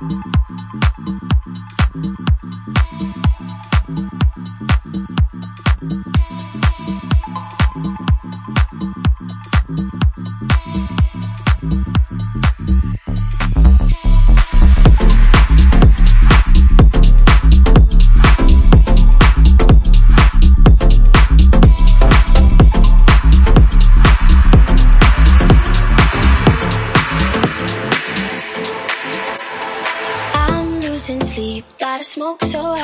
Mm-hmm.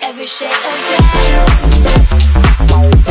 every shade of grey.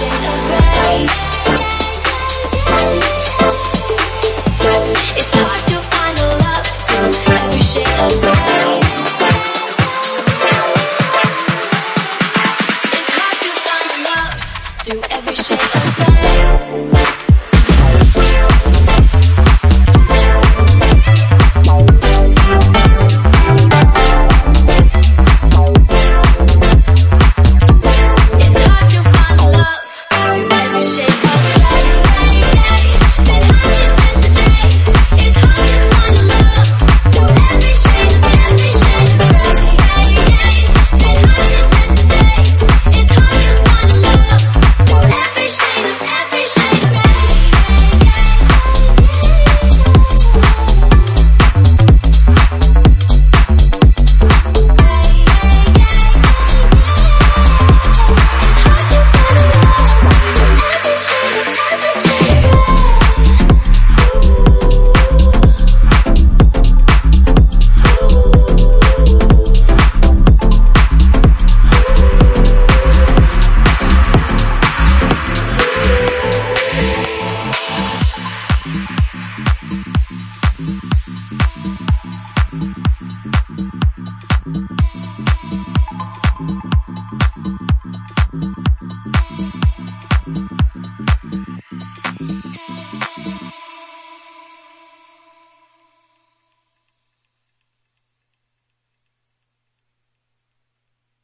ocean of light